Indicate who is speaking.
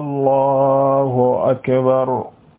Speaker 1: allahu akbar